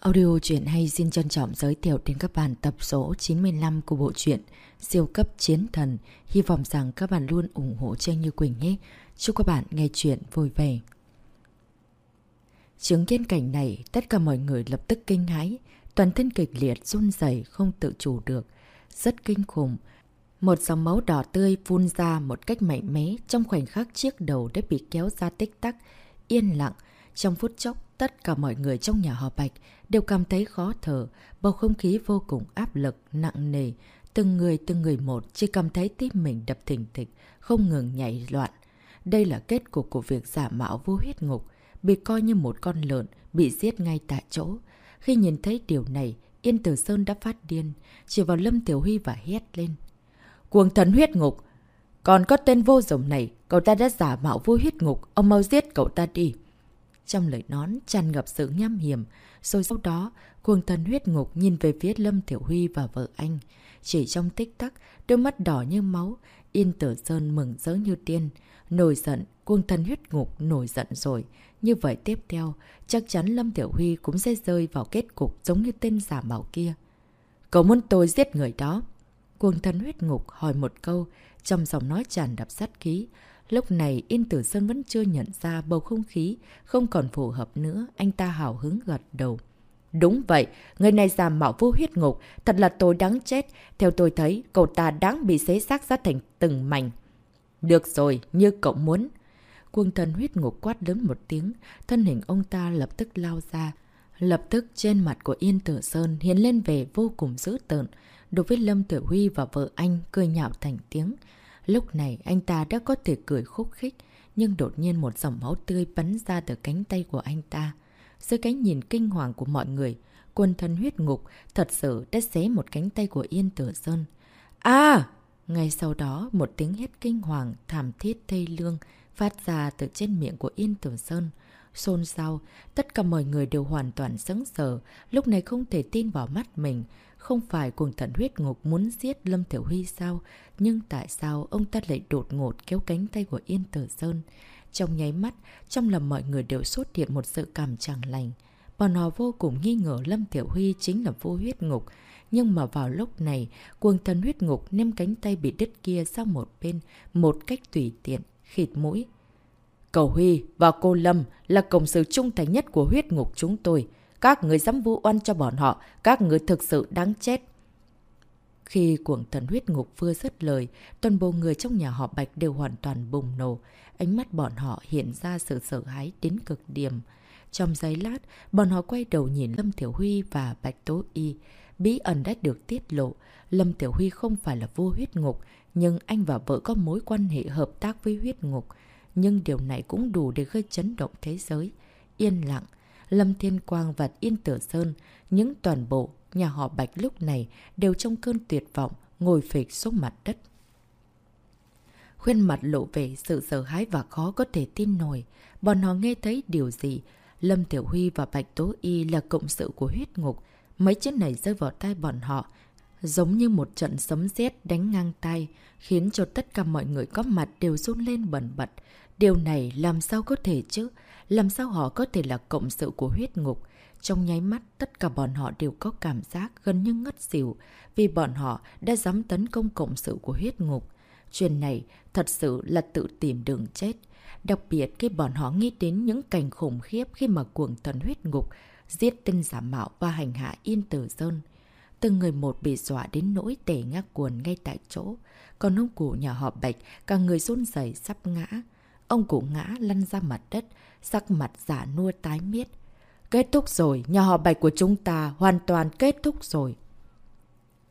Audio truyện hay xin trân trọng giới thiệu đến các bạn tập số 95 của bộ truyện Siêu cấp chiến thần. Hy vọng rằng các bạn luôn ủng hộ Trang Như Quỳnh nhé. Chúc các bạn nghe chuyện vui vẻ. Chứng kiến cảnh này, tất cả mọi người lập tức kinh hãi. Toàn thân kịch liệt, run rẩy không tự chủ được. Rất kinh khủng. Một dòng máu đỏ tươi phun ra một cách mạnh mẽ trong khoảnh khắc chiếc đầu đã bị kéo ra tích tắc. Yên lặng. Trong phút chốc, tất cả mọi người trong nhà họ Bạch đều cảm thấy khó thở, bầu không khí vô cùng áp lực, nặng nề. Từng người từng người một chỉ cảm thấy tim mình đập thình thịch, không ngừng nhảy loạn. Đây là kết cục của việc giả mạo vô huyết ngục, bị coi như một con lợn, bị giết ngay tại chỗ. Khi nhìn thấy điều này, Yên Tử Sơn đã phát điên, chỉ vào Lâm Tiểu Huy và hét lên. Cuồng thần huyết ngục! Còn có tên vô dụng này, cậu ta đã giả mạo vô huyết ngục, ông mau giết cậu ta đi. Trong lời nón tràn ngập sự nham hiểm, rồi sau đó, cuồng thần huyết ngục nhìn về phía Lâm Tiểu Huy và vợ anh. Chỉ trong tích tắc, đôi mắt đỏ như máu, Yên Tử Sơn mừng rỡ như tiên. Nổi giận, cuồng thần huyết ngục nổi giận rồi. Như vậy tiếp theo, chắc chắn Lâm Tiểu Huy cũng sẽ rơi vào kết cục giống như tên giả mạo kia. Cậu muốn tôi giết người đó? Cuồng thần huyết ngục hỏi một câu, trong giọng nói tràn đập sát khí. Lúc này Yên Tử Sơn vẫn chưa nhận ra bầu không khí không còn phù hợp nữa, anh ta hào hứng gật đầu. Đúng vậy, người này giả mạo vô huyết ngục, thật là tôi đáng chết. Theo tôi thấy, cậu ta đáng bị xế xác ra thành từng mảnh. Được rồi, như cậu muốn. Quân thần huyết ngục quát lớn một tiếng, thân hình ông ta lập tức lao ra. Lập tức trên mặt của Yên Tử Sơn hiện lên về vô cùng dữ tợn. Đối với Lâm Tử Huy và vợ anh cười nhạo thành tiếng. Lúc này anh ta đã có thể cười khúc khích, nhưng đột nhiên một dòng máu tươi bắn ra từ cánh tay của anh ta. Dưới cái nhìn kinh hoàng của mọi người, quân thân huyết ngục thật sự đã xé một cánh tay của Yên Tử Sơn. À! Ngay sau đó, một tiếng hét kinh hoàng, thảm thiết thê lương phát ra từ trên miệng của Yên Tử Sơn. Xôn xao, tất cả mọi người đều hoàn toàn sững sờ, lúc này không thể tin vào mắt mình. Không phải cuồng thần huyết ngục muốn giết Lâm Thiểu Huy sao? Nhưng tại sao ông ta lại đột ngột kéo cánh tay của Yên Tử Sơn? Trong nháy mắt, trong lòng mọi người đều xuất hiện một sự cảm chẳng lành. Bọn họ vô cùng nghi ngờ Lâm Tiểu Huy chính là vô huyết ngục. Nhưng mà vào lúc này, cuồng thần huyết ngục ném cánh tay bị đứt kia sang một bên, một cách tùy tiện, khịt mũi. Cầu Huy và cô Lâm là cộng sự trung thành nhất của huyết ngục chúng tôi. Các người dám vu oan cho bọn họ, các người thực sự đáng chết. Khi cuồng thần huyết ngục vừa dứt lời, toàn bộ người trong nhà họ Bạch đều hoàn toàn bùng nổ. Ánh mắt bọn họ hiện ra sự sợ hãi đến cực điểm. Trong giây lát, bọn họ quay đầu nhìn Lâm Tiểu Huy và Bạch Tố Y. Bí ẩn đã được tiết lộ. Lâm Tiểu Huy không phải là vua huyết ngục, nhưng anh và vợ có mối quan hệ hợp tác với huyết ngục. Nhưng điều này cũng đủ để gây chấn động thế giới. Yên lặng, Lâm Thiên Quang và Yên Tử Sơn, những toàn bộ nhà họ Bạch lúc này đều trong cơn tuyệt vọng, ngồi phịch xuống mặt đất. Khuyên mặt lộ về sự sợ hãi và khó có thể tin nổi. Bọn họ nghe thấy điều gì? Lâm Tiểu Huy và Bạch Tố Y là cộng sự của huyết ngục. Mấy chữ này rơi vào tay bọn họ, giống như một trận sấm sét đánh ngang tay, khiến cho tất cả mọi người có mặt đều run lên bẩn bật. Điều này làm sao có thể chứ? Làm sao họ có thể là cộng sự của huyết ngục? Trong nháy mắt, tất cả bọn họ đều có cảm giác gần như ngất xỉu vì bọn họ đã dám tấn công cộng sự của huyết ngục. Chuyện này thật sự là tự tìm đường chết. Đặc biệt khi bọn họ nghĩ đến những cảnh khủng khiếp khi mà cuồng thần huyết ngục giết tên giả mạo và hành hạ Yên Tử Sơn. Từng người một bị dọa đến nỗi tể ngác cuồn ngay tại chỗ. Còn ông cụ nhà họ Bạch, cả người run rẩy sắp ngã. Ông cụ ngã lăn ra mặt đất, sắc mặt giả nua tái miết. Kết thúc rồi, nhà họ Bạch của chúng ta hoàn toàn kết thúc rồi.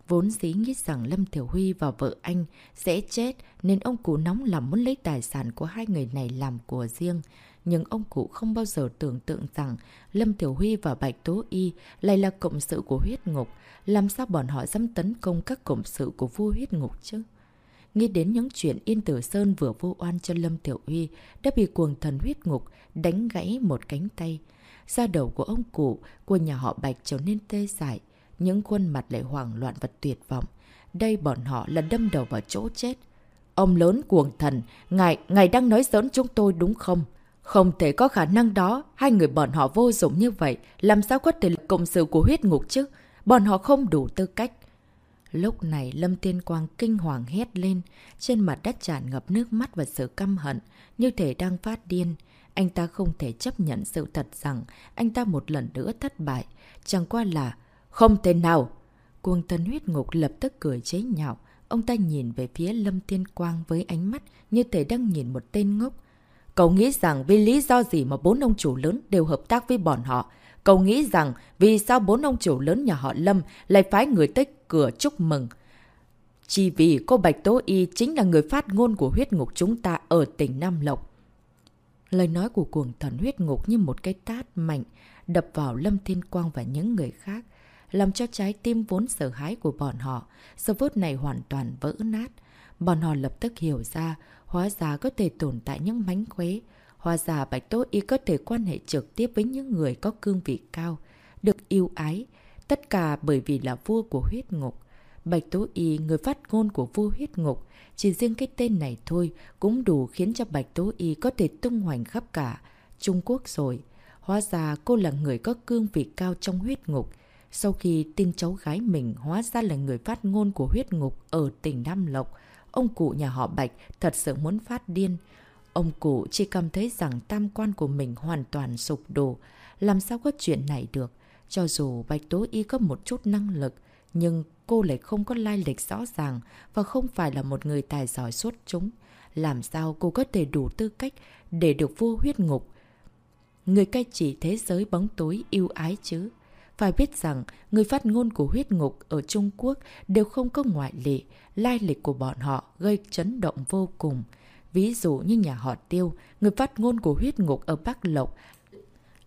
Vốn dĩ nghĩ rằng Lâm Thiểu Huy và vợ anh sẽ chết nên ông cụ nóng lòng muốn lấy tài sản của hai người này làm của riêng. Nhưng ông cụ không bao giờ tưởng tượng rằng Lâm Thiểu Huy và Bạch Tố Y lại là cộng sự của huyết ngục. Làm sao bọn họ dám tấn công các cộng sự của vua huyết ngục chứ? Nghĩ đến những chuyện Yên Tử Sơn vừa vô oan cho Lâm Tiểu Huy đã bị cuồng thần huyết ngục đánh gãy một cánh tay. Da đầu của ông cụ của nhà họ Bạch trở nên tê dại, những khuôn mặt lại hoảng loạn và tuyệt vọng. Đây bọn họ là đâm đầu vào chỗ chết. Ông lớn cuồng thần, ngài, ngài đang nói giỡn chúng tôi đúng không? Không thể có khả năng đó, hai người bọn họ vô dụng như vậy, làm sao có thể là cộng sự của huyết ngục chứ? Bọn họ không đủ tư cách. Lúc này Lâm Tiên Quang kinh hoàng hét lên, trên mặt đất tràn ngập nước mắt và sự căm hận, như thể đang phát điên. Anh ta không thể chấp nhận sự thật rằng anh ta một lần nữa thất bại, chẳng qua là không thể nào. Cuồng tân huyết ngục lập tức cười chế nhạo, ông ta nhìn về phía Lâm Tiên Quang với ánh mắt như thể đang nhìn một tên ngốc. Cậu nghĩ rằng vì lý do gì mà bốn ông chủ lớn đều hợp tác với bọn họ? Cậu nghĩ rằng vì sao bốn ông chủ lớn nhà họ Lâm lại phái người tới cửa chúc mừng? Chỉ vì cô Bạch Tố Y chính là người phát ngôn của huyết ngục chúng ta ở tỉnh Nam Lộc. Lời nói của cuồng thần huyết ngục như một cái tát mạnh, đập vào Lâm Thiên Quang và những người khác, làm cho trái tim vốn sợ hãi của bọn họ, giờ phút này hoàn toàn vỡ nát. Bọn họ lập tức hiểu ra, hóa ra có thể tồn tại những mánh khóe, Hóa ra Bạch Tố Y có thể quan hệ trực tiếp với những người có cương vị cao, được yêu ái, tất cả bởi vì là vua của huyết ngục. Bạch Tố Y, người phát ngôn của vua huyết ngục, chỉ riêng cái tên này thôi cũng đủ khiến cho Bạch Tố Y có thể tung hoành khắp cả Trung Quốc rồi. Hóa ra cô là người có cương vị cao trong huyết ngục. Sau khi tin cháu gái mình hóa ra là người phát ngôn của huyết ngục ở tỉnh Nam Lộc, ông cụ nhà họ Bạch thật sự muốn phát điên. Ông cụ chỉ cảm thấy rằng tam quan của mình hoàn toàn sụp đổ. Làm sao có chuyện này được? Cho dù Bạch Tố Y có một chút năng lực, nhưng cô lại không có lai lịch rõ ràng và không phải là một người tài giỏi xuất chúng. Làm sao cô có thể đủ tư cách để được vua huyết ngục? Người cai trị thế giới bóng tối yêu ái chứ? Phải biết rằng, người phát ngôn của huyết ngục ở Trung Quốc đều không có ngoại lệ, lai lịch của bọn họ gây chấn động vô cùng. Ví dụ như nhà họ Tiêu, người phát ngôn của huyết ngục ở Bắc Lộc,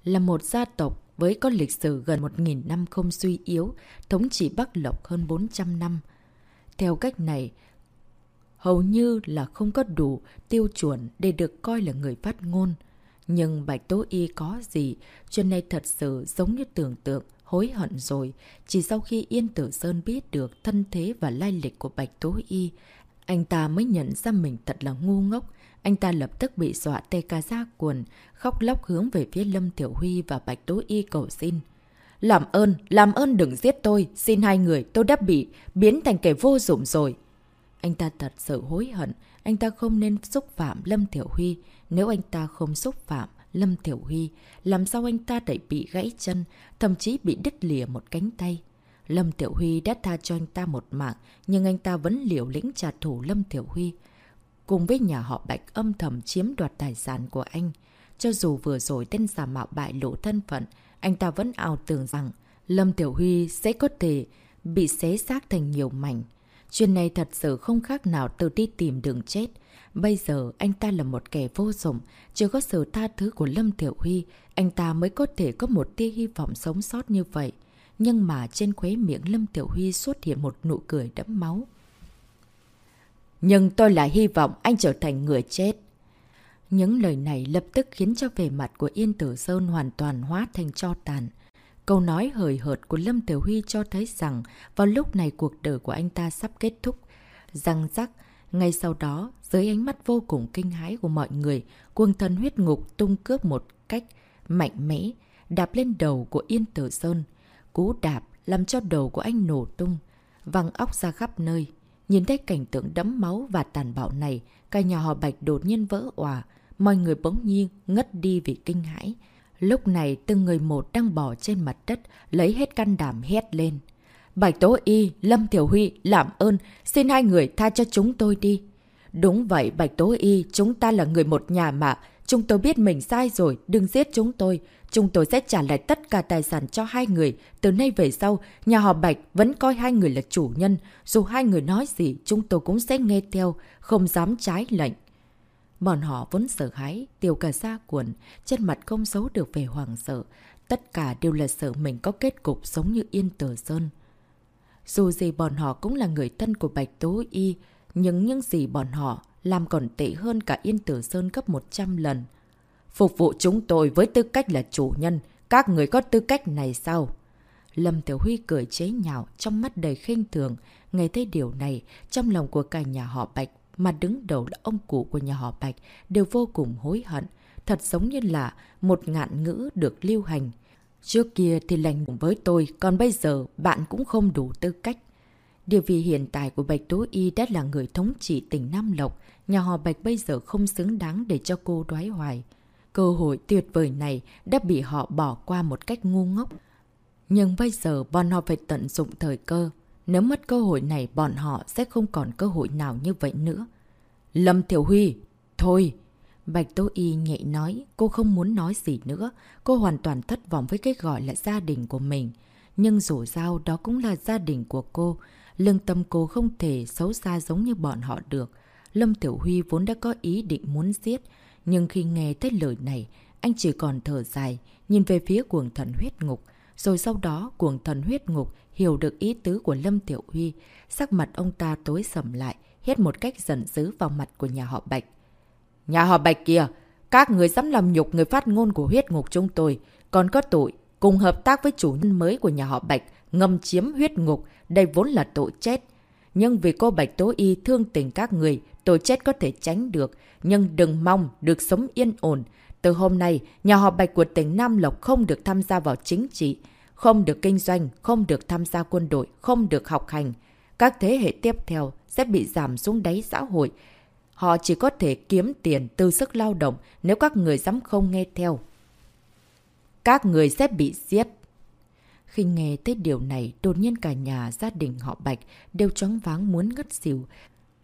là một gia tộc với có lịch sử gần 1.000 năm không suy yếu, thống trị Bắc Lộc hơn 400 năm. Theo cách này, hầu như là không có đủ tiêu chuẩn để được coi là người phát ngôn. Nhưng Bạch Tố Y có gì, chuyện này thật sự giống như tưởng tượng, hối hận rồi. Chỉ sau khi Yên Tử Sơn biết được thân thế và lai lịch của Bạch Tố Y, anh ta mới nhận ra mình thật là ngu ngốc. Anh ta lập tức bị dọa tê ca ra cuồn khóc lóc hướng về phía Lâm Tiểu Huy và Bạch Tố Y cầu xin. Làm ơn, làm ơn đừng giết tôi, xin hai người, tôi đã bị biến thành kẻ vô dụng rồi. Anh ta thật sự hối hận, anh ta không nên xúc phạm Lâm Tiểu Huy. Nếu anh ta không xúc phạm Lâm Tiểu Huy, làm sao anh ta lại bị gãy chân, thậm chí bị đứt lìa một cánh tay. Lâm Tiểu Huy đã tha cho anh ta một mạng, nhưng anh ta vẫn liều lĩnh trả thù Lâm Tiểu Huy. Cùng với nhà họ Bạch âm thầm chiếm đoạt tài sản của anh. Cho dù vừa rồi tên giả mạo bại lộ thân phận, anh ta vẫn ảo tưởng rằng Lâm Tiểu Huy sẽ có thể bị xé xác thành nhiều mảnh. Chuyện này thật sự không khác nào từ đi tìm đường chết. Bây giờ anh ta là một kẻ vô dụng, chưa có sự tha thứ của Lâm Tiểu Huy, anh ta mới có thể có một tia hy vọng sống sót như vậy nhưng mà trên khuế miệng Lâm Tiểu Huy xuất hiện một nụ cười đẫm máu. Nhưng tôi lại hy vọng anh trở thành người chết. Những lời này lập tức khiến cho vẻ mặt của Yên Tử Sơn hoàn toàn hóa thành cho tàn. Câu nói hời hợt của Lâm Tiểu Huy cho thấy rằng vào lúc này cuộc đời của anh ta sắp kết thúc. Răng rắc, ngay sau đó, dưới ánh mắt vô cùng kinh hãi của mọi người, quân thần huyết ngục tung cướp một cách mạnh mẽ, đạp lên đầu của Yên Tử Sơn. Cú đạp làm cho đầu của anh nổ tung, văng óc ra khắp nơi. Nhìn thấy cảnh tượng đẫm máu và tàn bạo này, cả nhà họ Bạch đột nhiên vỡ òa, mọi người bỗng nhiên ngất đi vì kinh hãi. Lúc này từng người một đang bò trên mặt đất, lấy hết can đảm hét lên. Bạch Tố Y, Lâm Tiểu Huy, làm ơn, xin hai người tha cho chúng tôi đi. Đúng vậy, Bạch Tố Y, chúng ta là người một nhà mà. Chúng tôi biết mình sai rồi, đừng giết chúng tôi. Chúng tôi sẽ trả lại tất cả tài sản cho hai người. Từ nay về sau, nhà họ Bạch vẫn coi hai người là chủ nhân. Dù hai người nói gì, chúng tôi cũng sẽ nghe theo, không dám trái lệnh. Bọn họ vốn sợ hãi, tiêu cả ra cuộn, trên mặt không giấu được về hoàng sợ. Tất cả đều là sợ mình có kết cục giống như Yên Tử Sơn. Dù gì bọn họ cũng là người thân của Bạch Tố Y, nhưng những gì bọn họ làm còn tệ hơn cả Yên Tử Sơn gấp 100 lần. Phục vụ chúng tôi với tư cách là chủ nhân, các người có tư cách này sao? Lâm Tiểu Huy cười chế nhạo, trong mắt đầy khinh thường. Nghe thấy điều này, trong lòng của cả nhà họ Bạch, mà đứng đầu là ông cụ của nhà họ Bạch, đều vô cùng hối hận. thật giống như là một ngạn ngữ được lưu hành. Trước kia thì lành với tôi, còn bây giờ bạn cũng không đủ tư cách. Địa vị hiện tại của Bạch Tố Y đã là người thống trị tỉnh Nam Lộc, nhà họ Bạch bây giờ không xứng đáng để cho cô đoái hoài. Cơ hội tuyệt vời này đã bị họ bỏ qua một cách ngu ngốc. Nhưng bây giờ bọn họ phải tận dụng thời cơ. Nếu mất cơ hội này bọn họ sẽ không còn cơ hội nào như vậy nữa. Lâm Thiểu Huy, thôi! Bạch Tố Y nhẹ nói, cô không muốn nói gì nữa. Cô hoàn toàn thất vọng với cái gọi là gia đình của mình. Nhưng dù sao đó cũng là gia đình của cô. Lương tâm cô không thể xấu xa giống như bọn họ được. Lâm Tiểu Huy vốn đã có ý định muốn giết. Nhưng khi nghe tới lời này, anh chỉ còn thở dài, nhìn về phía cuồng thần huyết ngục. Rồi sau đó cuồng thần huyết ngục hiểu được ý tứ của Lâm Tiểu Huy. Sắc mặt ông ta tối sầm lại, hét một cách giận dữ vào mặt của nhà họ Bạch. Nhà họ Bạch kìa, các người dám làm nhục người phát ngôn của huyết ngục chúng tôi, còn có tội cùng hợp tác với chủ nhân mới của nhà họ Bạch, ngâm chiếm huyết ngục, đây vốn là tội chết. Nhưng vì cô Bạch Tố Y thương tình các người, tội chết có thể tránh được, nhưng đừng mong được sống yên ổn. Từ hôm nay, nhà họ Bạch của tỉnh Nam Lộc không được tham gia vào chính trị, không được kinh doanh, không được tham gia quân đội, không được học hành. Các thế hệ tiếp theo sẽ bị giảm xuống đáy xã hội. Họ chỉ có thể kiếm tiền từ sức lao động nếu các người dám không nghe theo. Các người sẽ bị giết. Khi nghe tới điều này, đột nhiên cả nhà gia đình họ Bạch đều choáng váng muốn ngất xỉu,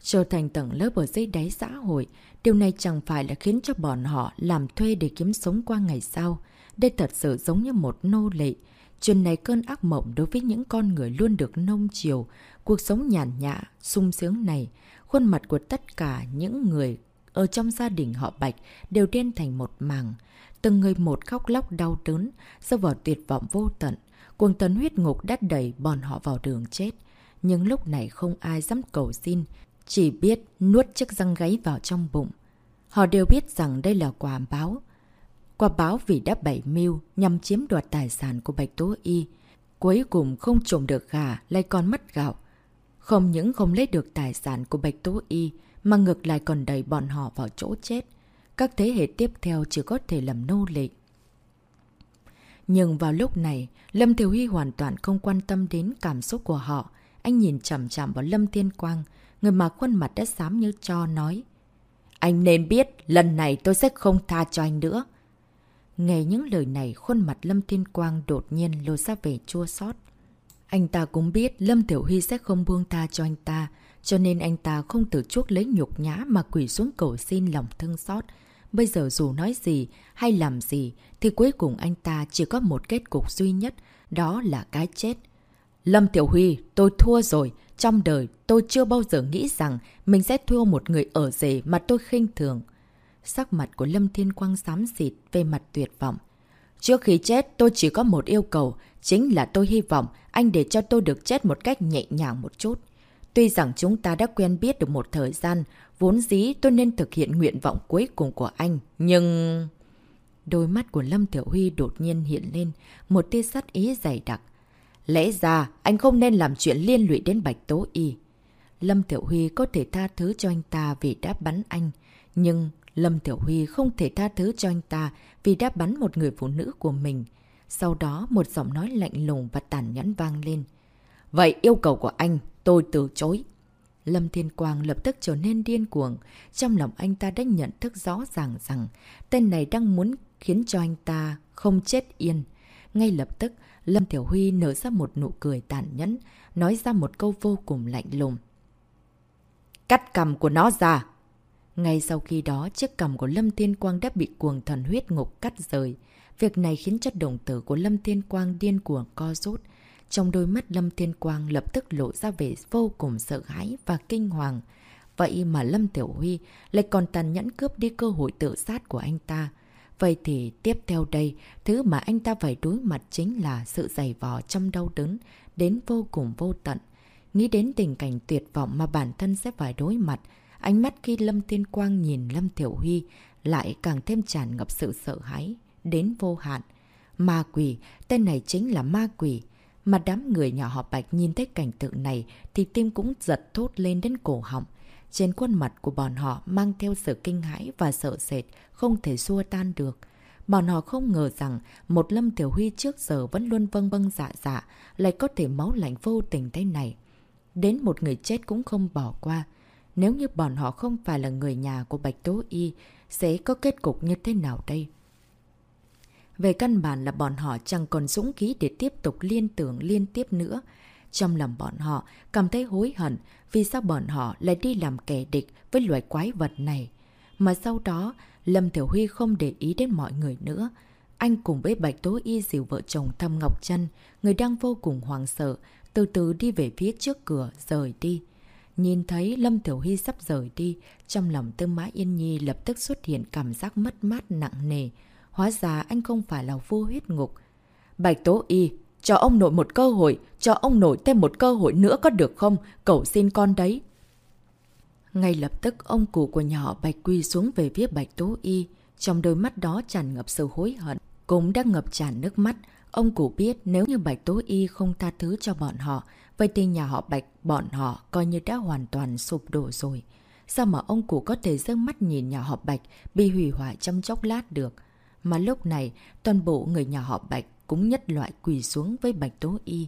trở thành tầng lớp ở dưới đáy xã hội. Điều này chẳng phải là khiến cho bọn họ làm thuê để kiếm sống qua ngày sau. Đây thật sự giống như một nô lệ. Chuyện này cơn ác mộng đối với những con người luôn được nông chiều, cuộc sống nhàn nhã, sung sướng này. Khuôn mặt của tất cả những người ở trong gia đình họ Bạch đều đen thành một màng. Từng người một khóc lóc đau đớn, rơi vào tuyệt vọng vô tận. Cuồng tấn huyết ngục đã đẩy bọn họ vào đường chết. Nhưng lúc này không ai dám cầu xin, chỉ biết nuốt chiếc răng gáy vào trong bụng. Họ đều biết rằng đây là quả báo. Quả báo vì đã bảy mưu nhằm chiếm đoạt tài sản của Bạch Tố Y. Cuối cùng không trộm được gà, lại còn mất gạo. Không những không lấy được tài sản của Bạch Tố Y, mà ngược lại còn đẩy bọn họ vào chỗ chết. Các thế hệ tiếp theo chỉ có thể làm nô lệ. Nhưng vào lúc này, Lâm Thiểu Huy hoàn toàn không quan tâm đến cảm xúc của họ. Anh nhìn chầm chầm vào Lâm Thiên Quang, người mà khuôn mặt đã xám như cho nói. Anh nên biết, lần này tôi sẽ không tha cho anh nữa. Nghe những lời này, khuôn mặt Lâm Thiên Quang đột nhiên lôi ra về chua xót. Anh ta cũng biết Lâm Tiểu Huy sẽ không buông ta cho anh ta, cho nên anh ta không tự chuốc lấy nhục nhã mà quỷ xuống cầu xin lòng thương xót. Bây giờ dù nói gì hay làm gì thì cuối cùng anh ta chỉ có một kết cục duy nhất, đó là cái chết. Lâm Tiểu Huy, tôi thua rồi. Trong đời, tôi chưa bao giờ nghĩ rằng mình sẽ thua một người ở rể mà tôi khinh thường. Sắc mặt của Lâm Thiên Quang xám xịt về mặt tuyệt vọng. Trước khi chết, tôi chỉ có một yêu cầu, chính là tôi hy vọng anh để cho tôi được chết một cách nhẹ nhàng một chút. Tuy rằng chúng ta đã quen biết được một thời gian, vốn dĩ tôi nên thực hiện nguyện vọng cuối cùng của anh, nhưng... Đôi mắt của Lâm Tiểu Huy đột nhiên hiện lên, một tia sắt ý dày đặc. Lẽ ra, anh không nên làm chuyện liên lụy đến Bạch Tố Y. Lâm Tiểu Huy có thể tha thứ cho anh ta vì đã bắn anh, nhưng Lâm Tiểu Huy không thể tha thứ cho anh ta vì đã bắn một người phụ nữ của mình. Sau đó, một giọng nói lạnh lùng và tàn nhẫn vang lên. Vậy yêu cầu của anh, tôi từ chối. Lâm Thiên Quang lập tức trở nên điên cuồng. Trong lòng anh ta đã nhận thức rõ ràng rằng tên này đang muốn khiến cho anh ta không chết yên. Ngay lập tức, Lâm Tiểu Huy nở ra một nụ cười tàn nhẫn, nói ra một câu vô cùng lạnh lùng. Cắt cầm của nó ra! Ngay sau khi đó, chiếc cầm của Lâm Thiên Quang đã bị cuồng thần huyết ngục cắt rời. Việc này khiến chất đồng tử của Lâm Thiên Quang điên cuồng co rút. Trong đôi mắt Lâm Thiên Quang lập tức lộ ra vẻ vô cùng sợ hãi và kinh hoàng. Vậy mà Lâm Tiểu Huy lại còn tàn nhẫn cướp đi cơ hội tự sát của anh ta. Vậy thì tiếp theo đây, thứ mà anh ta phải đối mặt chính là sự dày vò trong đau đớn, đến vô cùng vô tận. Nghĩ đến tình cảnh tuyệt vọng mà bản thân sẽ phải đối mặt, ánh mắt khi Lâm Thiên Quang nhìn Lâm Thiểu Huy lại càng thêm tràn ngập sự sợ hãi, đến vô hạn. Ma quỷ, tên này chính là ma quỷ. Mà đám người nhà họ Bạch nhìn thấy cảnh tượng này thì tim cũng giật thốt lên đến cổ họng. Trên khuôn mặt của bọn họ mang theo sự kinh hãi và sợ sệt, không thể xua tan được. Bọn họ không ngờ rằng một Lâm Tiểu Huy trước giờ vẫn luôn vâng vâng dạ dạ, lại có thể máu lạnh vô tình thế này. Đến một người chết cũng không bỏ qua. Nếu như bọn họ không phải là người nhà của Bạch Tố Y, sẽ có kết cục như thế nào đây? Về căn bản là bọn họ chẳng còn dũng khí để tiếp tục liên tưởng liên tiếp nữa. Trong lòng bọn họ cảm thấy hối hận vì sao bọn họ lại đi làm kẻ địch với loại quái vật này. Mà sau đó, Lâm Tiểu Huy không để ý đến mọi người nữa. Anh cùng với Bạch Tố Y dìu vợ chồng thăm Ngọc Trân, người đang vô cùng hoàng sợ, từ từ đi về phía trước cửa, rời đi. Nhìn thấy Lâm Tiểu Huy sắp rời đi, trong lòng Tư Mã Yên Nhi lập tức xuất hiện cảm giác mất mát nặng nề. Hóa ra anh không phải là vua huyết ngục. Bạch Tố Y, cho ông nội một cơ hội, cho ông nội thêm một cơ hội nữa có được không? Cậu xin con đấy. Ngay lập tức ông cụ của nhà họ Bạch quy xuống về phía Bạch Tố Y. Trong đôi mắt đó tràn ngập sự hối hận, cũng đã ngập tràn nước mắt. Ông cụ biết nếu như Bạch Tố Y không tha thứ cho bọn họ, vậy thì nhà họ Bạch, bọn họ coi như đã hoàn toàn sụp đổ rồi. Sao mà ông cụ có thể dâng mắt nhìn nhà họ Bạch bị hủy hoại trong chốc lát được? Mà lúc này, toàn bộ người nhà họ Bạch cũng nhất loại quỳ xuống với Bạch Tố Y.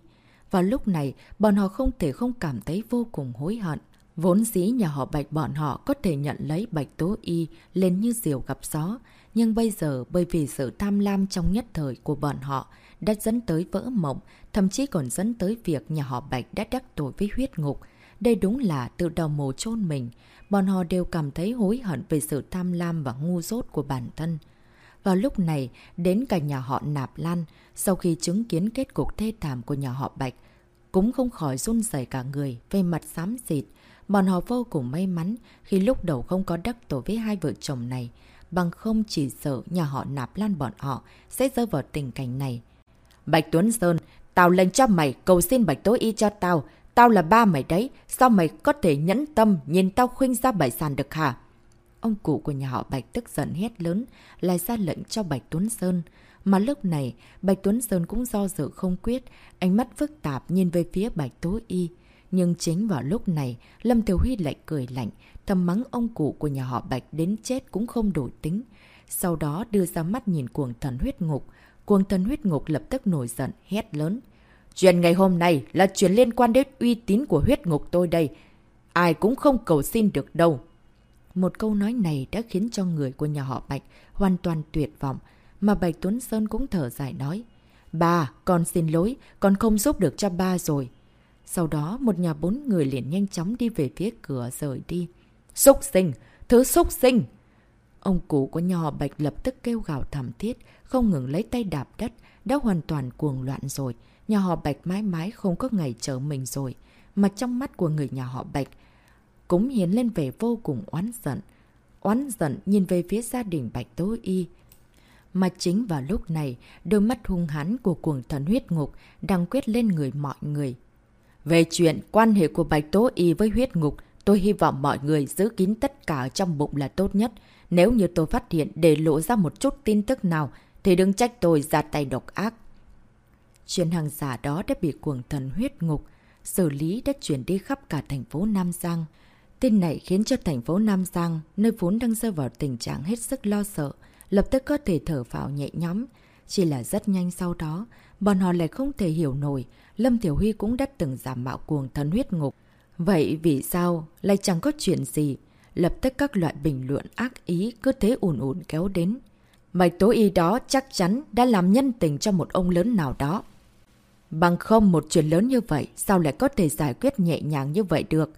Vào lúc này, bọn họ không thể không cảm thấy vô cùng hối hận. Vốn dĩ nhà họ Bạch bọn họ có thể nhận lấy Bạch Tố Y lên như diều gặp gió, nhưng bây giờ bởi vì sự tham lam trong nhất thời của bọn họ đã dẫn tới vỡ mộng, thậm chí còn dẫn tới việc nhà họ Bạch đã đắc tội với huyết ngục. Đây đúng là tự đầu mồ chôn mình. Bọn họ đều cảm thấy hối hận về sự tham lam và ngu dốt của bản thân. Vào lúc này, đến cả nhà họ Nạp Lan, sau khi chứng kiến kết cục thê thảm của nhà họ Bạch, cũng không khỏi run rẩy cả người, về mặt xám xịt. Bọn họ vô cùng may mắn khi lúc đầu không có đắc tổ với hai vợ chồng này, bằng không chỉ sợ nhà họ Nạp Lan bọn họ sẽ rơi vào tình cảnh này. Bạch Tuấn Sơn, tao lệnh cho mày cầu xin Bạch Tối Y cho tao. Tao là ba mày đấy, sao mày có thể nhẫn tâm nhìn tao khuynh ra bại sàn được hả? Ông cụ của nhà họ Bạch tức giận hét lớn, lại ra lệnh cho Bạch Tuấn Sơn. Mà lúc này, Bạch Tuấn Sơn cũng do dự không quyết, ánh mắt phức tạp nhìn về phía Bạch Tố Y. Nhưng chính vào lúc này, Lâm Tiểu Huy lại cười lạnh, thầm mắng ông cụ của nhà họ Bạch đến chết cũng không đổi tính. Sau đó đưa ra mắt nhìn cuồng thần huyết ngục. Cuồng thần huyết ngục lập tức nổi giận, hét lớn. Chuyện ngày hôm nay là chuyện liên quan đến uy tín của huyết ngục tôi đây. Ai cũng không cầu xin được đâu. Một câu nói này đã khiến cho người của nhà họ Bạch hoàn toàn tuyệt vọng, mà Bạch Tuấn Sơn cũng thở dài nói. Ba, con xin lỗi, con không giúp được cho ba rồi. Sau đó, một nhà bốn người liền nhanh chóng đi về phía cửa rời đi. Xúc sinh! Thứ xúc sinh! Ông cụ của nhà họ Bạch lập tức kêu gào thảm thiết, không ngừng lấy tay đạp đất, đã hoàn toàn cuồng loạn rồi. Nhà họ Bạch mãi mãi không có ngày chờ mình rồi. Mà trong mắt của người nhà họ Bạch, cũng hiến lên vẻ vô cùng oán giận. Oán giận nhìn về phía gia đình Bạch Tố Y. Mà chính vào lúc này, đôi mắt hung hắn của cuồng thần huyết ngục đang quyết lên người mọi người. Về chuyện quan hệ của Bạch Tố Y với huyết ngục, tôi hy vọng mọi người giữ kín tất cả trong bụng là tốt nhất. Nếu như tôi phát hiện để lộ ra một chút tin tức nào, thì đừng trách tôi ra tay độc ác. Chuyện hàng giả đó đã bị cuồng thần huyết ngục, xử lý đã chuyển đi khắp cả thành phố Nam Giang. Tin này khiến cho thành phố Nam Giang, nơi vốn đang rơi vào tình trạng hết sức lo sợ, lập tức có thể thở phào nhẹ nhõm. Chỉ là rất nhanh sau đó, bọn họ lại không thể hiểu nổi, Lâm Tiểu Huy cũng đã từng giảm mạo cuồng thần huyết ngục. Vậy vì sao lại chẳng có chuyện gì? Lập tức các loại bình luận ác ý cứ thế ủn ủn kéo đến. Mạch Tố Y đó chắc chắn đã làm nhân tình cho một ông lớn nào đó. Bằng không một chuyện lớn như vậy, sao lại có thể giải quyết nhẹ nhàng như vậy được?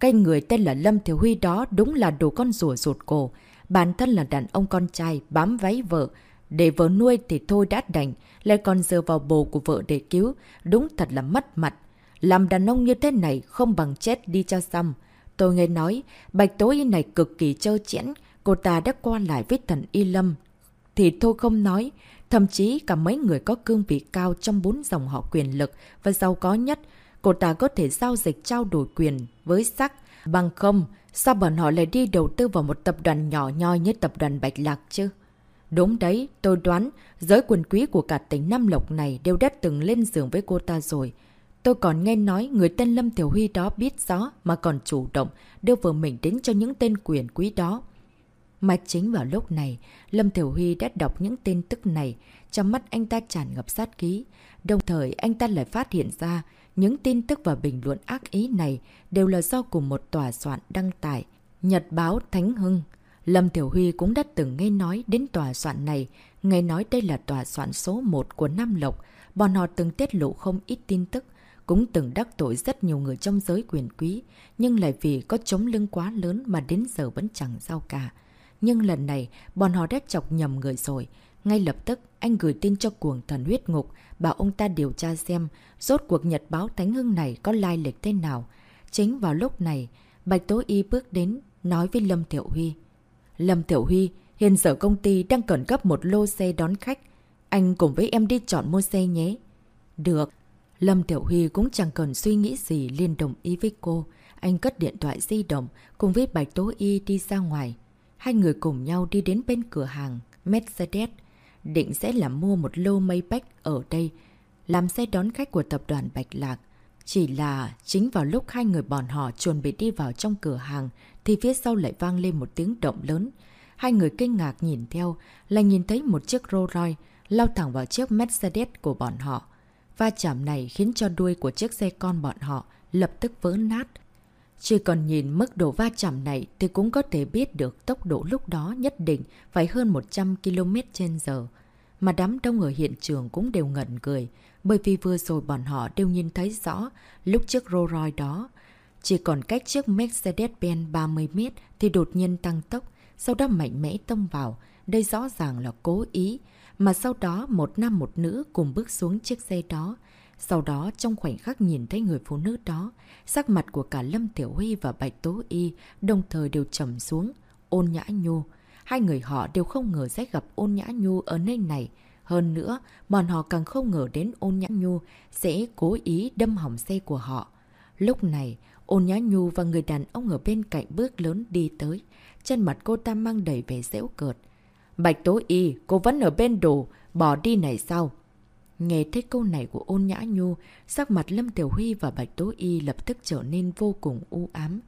Cái người tên là Lâm Thiếu Huy đó đúng là đồ con rùa rụt cổ. Bản thân là đàn ông con trai, bám váy vợ. Để vợ nuôi thì thôi đã đành, lại còn dựa vào bồ của vợ để cứu. Đúng thật là mất mặt. Làm đàn ông như thế này không bằng chết đi cho xong. Tôi nghe nói, bạch tối này cực kỳ trơ chẽn. Cô ta đã qua lại với thần Y Lâm. Thì thôi không nói. Thậm chí cả mấy người có cương vị cao trong bốn dòng họ quyền lực và giàu có nhất cô ta có thể giao dịch trao đổi quyền với sắc. Bằng không, sao bọn họ lại đi đầu tư vào một tập đoàn nhỏ nhoi như tập đoàn Bạch Lạc chứ? Đúng đấy, tôi đoán giới quyền quý của cả tỉnh Nam Lộc này đều đã từng lên giường với cô ta rồi. Tôi còn nghe nói người tên Lâm Tiểu Huy đó biết rõ mà còn chủ động đưa vợ mình đến cho những tên quyền quý đó. Mà chính vào lúc này, Lâm Tiểu Huy đã đọc những tin tức này, trong mắt anh ta tràn ngập sát ký. Đồng thời anh ta lại phát hiện ra, những tin tức và bình luận ác ý này đều là do cùng một tòa soạn đăng tải. Nhật báo Thánh Hưng. Lâm Tiểu Huy cũng đã từng nghe nói đến tòa soạn này, nghe nói đây là tòa soạn số 1 của Nam Lộc. Bọn họ từng tiết lộ không ít tin tức, cũng từng đắc tội rất nhiều người trong giới quyền quý, nhưng lại vì có chống lưng quá lớn mà đến giờ vẫn chẳng sao cả. Nhưng lần này, bọn họ đã chọc nhầm người rồi. Ngay lập tức, anh gửi tin cho cuồng thần huyết ngục, bảo ông ta điều tra xem rốt cuộc nhật báo Thánh Hưng này có lai lịch thế nào. Chính vào lúc này, Bạch Tố Y bước đến, nói với Lâm Tiểu Huy. Lâm Tiểu Huy, hiện giờ công ty đang cần cấp một lô xe đón khách. Anh cùng với em đi chọn mua xe nhé. Được. Lâm Tiểu Huy cũng chẳng cần suy nghĩ gì liền đồng ý với cô. Anh cất điện thoại di động cùng với Bạch Tố Y đi ra ngoài. Hai người cùng nhau đi đến bên cửa hàng Mercedes. Định sẽ là mua một lô Maybach ở đây, làm xe đón khách của tập đoàn Bạch Lạc. Chỉ là chính vào lúc hai người bọn họ chuẩn bị đi vào trong cửa hàng thì phía sau lại vang lên một tiếng động lớn. Hai người kinh ngạc nhìn theo là nhìn thấy một chiếc Rolls Royce lao thẳng vào chiếc Mercedes của bọn họ. Va chạm này khiến cho đuôi của chiếc xe con bọn họ lập tức vỡ nát. Chỉ còn nhìn mức độ va chạm này thì cũng có thể biết được tốc độ lúc đó nhất định phải hơn 100 km trên giờ. Mà đám đông ở hiện trường cũng đều ngẩn cười, bởi vì vừa rồi bọn họ đều nhìn thấy rõ lúc chiếc Rolls Royce đó. Chỉ còn cách chiếc Mercedes-Benz 30 mét thì đột nhiên tăng tốc, sau đó mạnh mẽ tông vào. Đây rõ ràng là cố ý, mà sau đó một nam một nữ cùng bước xuống chiếc xe đó. Sau đó trong khoảnh khắc nhìn thấy người phụ nữ đó, sắc mặt của cả Lâm Tiểu Huy và Bạch Tố Y đồng thời đều trầm xuống, ôn nhã nhu. Hai người họ đều không ngờ sẽ gặp ôn nhã nhu ở nơi này. Hơn nữa, bọn họ càng không ngờ đến ôn nhã nhu sẽ cố ý đâm hỏng xe của họ. Lúc này, ôn nhã nhu và người đàn ông ở bên cạnh bước lớn đi tới. Trên mặt cô ta mang đầy vẻ dễu cợt. Bạch Tố Y, cô vẫn ở bên đồ, bỏ đi này sao? Nghe thấy câu này của ôn nhã nhu, sắc mặt Lâm Tiểu Huy và Bạch Tố Y lập tức trở nên vô cùng u ám.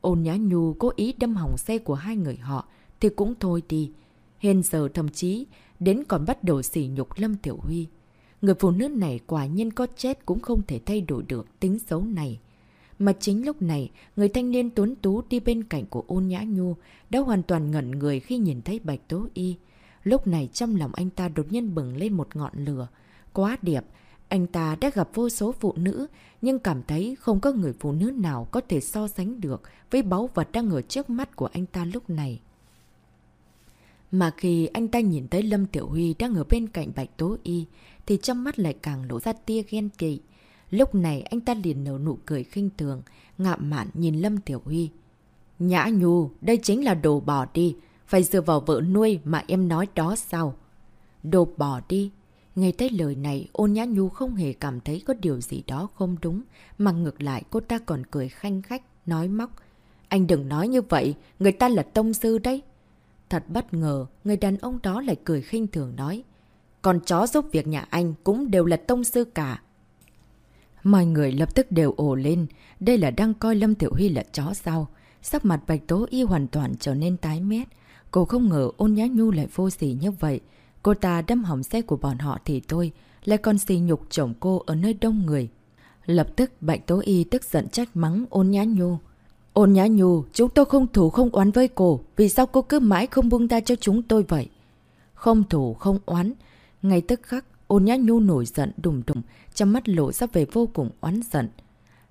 Ôn nhã nhu cố ý đâm hỏng xe của hai người họ, thì cũng thôi đi. Hiện giờ thậm chí, đến còn bắt đầu sỉ nhục Lâm Tiểu Huy. Người phụ nữ này quả nhiên có chết cũng không thể thay đổi được tính xấu này. Mà chính lúc này, người thanh niên tuấn tú đi bên cạnh của ôn nhã nhu đã hoàn toàn ngẩn người khi nhìn thấy Bạch Tố Y. Lúc này trong lòng anh ta đột nhiên bừng lên một ngọn lửa. Quá đẹp, anh ta đã gặp vô số phụ nữ, nhưng cảm thấy không có người phụ nữ nào có thể so sánh được với báu vật đang ở trước mắt của anh ta lúc này. Mà khi anh ta nhìn thấy Lâm Tiểu Huy đang ở bên cạnh Bạch Tố Y, thì trong mắt lại càng lộ ra tia ghen kỵ. Lúc này anh ta liền nở nụ cười khinh thường, ngạm mạn nhìn Lâm Tiểu Huy. Nhã Nhu, đây chính là đồ bỏ đi, phải dựa vào vợ nuôi mà em nói đó sao? Đồ bỏ đi. Nghe tới lời này, ôn Nhã Nhu không hề cảm thấy có điều gì đó không đúng, mà ngược lại cô ta còn cười khanh khách, nói móc. Anh đừng nói như vậy, người ta là tông sư đấy. Thật bất ngờ, người đàn ông đó lại cười khinh thường nói. Còn chó giúp việc nhà anh cũng đều là tông sư cả. Mọi người lập tức đều ồ lên. Đây là đang coi Lâm Tiểu Huy là chó sao? Sắc mặt Bạch Tố Y hoàn toàn trở nên tái mét. Cô không ngờ ôn nhã nhu lại vô sỉ như vậy. Cô ta đâm hỏng xe của bọn họ thì tôi, lại còn xì nhục chồng cô ở nơi đông người. Lập tức Bạch Tố Y tức giận trách mắng ôn nhã nhu. Ôn nhã nhu, chúng tôi không thủ không oán với cô. Vì sao cô cứ mãi không buông ta cho chúng tôi vậy? Không thủ không oán. Ngay tức khắc, ôn nhã nhu nổi giận đùng đùng, trong mắt lộ ra về vô cùng oán giận.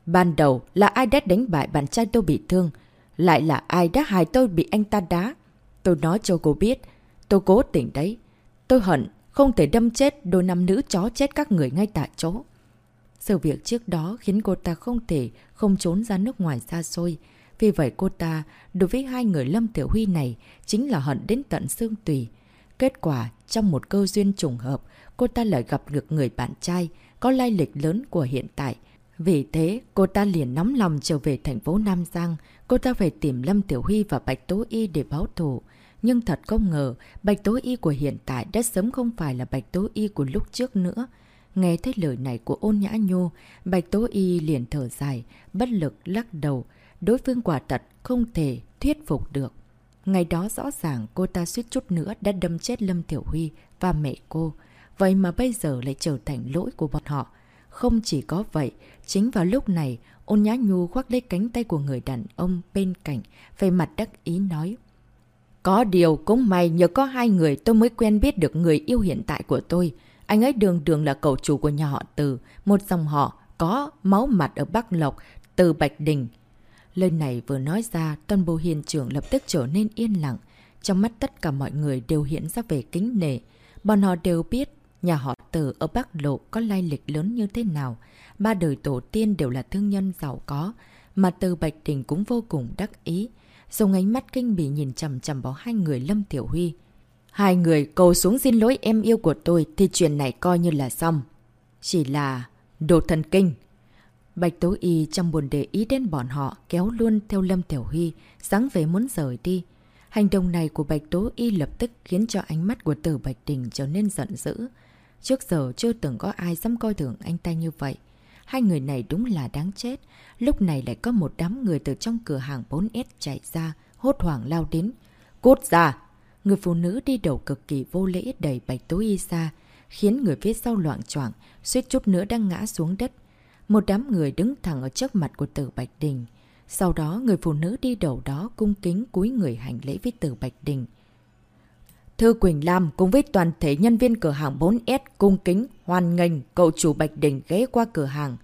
Ban đầu là ai đã đánh bại bạn trai tôi bị thương? Lại là ai đã hại tôi bị anh ta đá? Tôi nói cho cô biết, tôi cố tỉnh đấy. Tôi hận, không thể đâm chết đôi nam nữ chó chết các người ngay tại chỗ. Sự việc trước đó khiến cô ta không thể không trốn ra nước ngoài xa xôi. Vì vậy cô ta, đối với hai người Lâm Tiểu Huy này, chính là hận đến tận xương tùy. Kết quả, trong một cơ duyên trùng hợp, cô ta lại gặp được người bạn trai, có lai lịch lớn của hiện tại. Vì thế, cô ta liền nóng lòng trở về thành phố Nam Giang. Cô ta phải tìm Lâm Tiểu Huy và Bạch Tố Y để báo thù. Nhưng thật không ngờ, Bạch Tố Y của hiện tại đã sớm không phải là Bạch Tố Y của lúc trước nữa. Nghe thấy lời này của ôn nhã nhô, Bạch Tố Y liền thở dài, bất lực lắc đầu. Đối phương quả thật không thể thuyết phục được. Ngày đó rõ ràng cô ta suýt chút nữa đã đâm chết Lâm Tiểu Huy và mẹ cô. Vậy mà bây giờ lại trở thành lỗi của bọn họ. Không chỉ có vậy, chính vào lúc này, ôn nhã nhu khoác lấy cánh tay của người đàn ông bên cạnh, về mặt đắc ý nói. Có điều cũng may nhờ có hai người tôi mới quen biết được người yêu hiện tại của tôi. Anh ấy đường đường là cậu chủ của nhà họ Từ, một dòng họ có máu mặt ở Bắc Lộc, Từ Bạch Đình. Lời này vừa nói ra, toàn bộ hiện trường lập tức trở nên yên lặng. Trong mắt tất cả mọi người đều hiện ra về kính nể. Bọn họ đều biết nhà họ Từ ở Bắc Lộ có lai lịch lớn như thế nào. Ba đời tổ tiên đều là thương nhân giàu có, mà Từ Bạch Đình cũng vô cùng đắc ý. Dùng ánh mắt kinh bỉ nhìn chầm chầm vào hai người Lâm Tiểu Huy. Hai người cầu xuống xin lỗi em yêu của tôi thì chuyện này coi như là xong. Chỉ là đồ thần kinh. Bạch Tố Y trong buồn để ý đến bọn họ kéo luôn theo Lâm Tiểu Huy, sáng về muốn rời đi. Hành động này của Bạch Tố Y lập tức khiến cho ánh mắt của tử Bạch Đình trở nên giận dữ. Trước giờ chưa từng có ai dám coi thường anh ta như vậy. Hai người này đúng là đáng chết. Lúc này lại có một đám người từ trong cửa hàng 4S chạy ra, hốt hoảng lao đến. Cút ra! Người phụ nữ đi đầu cực kỳ vô lễ đẩy Bạch Tố Y ra, khiến người phía sau loạn troảng, suýt chút nữa đang ngã xuống đất. Một đám người đứng thẳng ở trước mặt của tử Bạch Đình. Sau đó, người phụ nữ đi đầu đó cung kính cúi người hành lễ với tử Bạch Đình. Thư Quỳnh Lam cùng với toàn thể nhân viên cửa hàng 4S cung kính, hoan nghênh cậu chủ Bạch Đình ghé qua cửa hàng.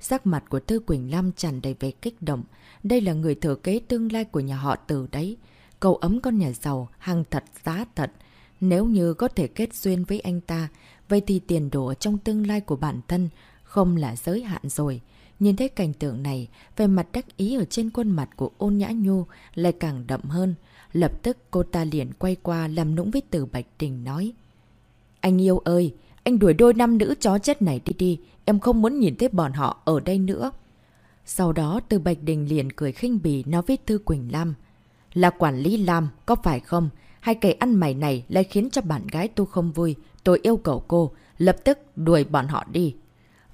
Sắc mặt của Thư Quỳnh Lam tràn đầy vẻ kích động. Đây là người thừa kế tương lai của nhà họ từ đấy. Cậu ấm con nhà giàu, hàng thật, giá thật. Nếu như có thể kết duyên với anh ta, vậy thì tiền đồ trong tương lai của bản thân không là giới hạn rồi. Nhìn thấy cảnh tượng này, về mặt đắc ý ở trên khuôn mặt của ôn nhã nhu lại càng đậm hơn. Lập tức cô ta liền quay qua làm nũng với từ Bạch Đình nói. Anh yêu ơi, anh đuổi đôi nam nữ chó chết này đi đi, em không muốn nhìn thấy bọn họ ở đây nữa. Sau đó từ Bạch Đình liền cười khinh bì nói với Thư Quỳnh Lam. Là quản lý Lam, có phải không? Hai cây ăn mày này lại khiến cho bạn gái tôi không vui. Tôi yêu cầu cô, lập tức đuổi bọn họ đi.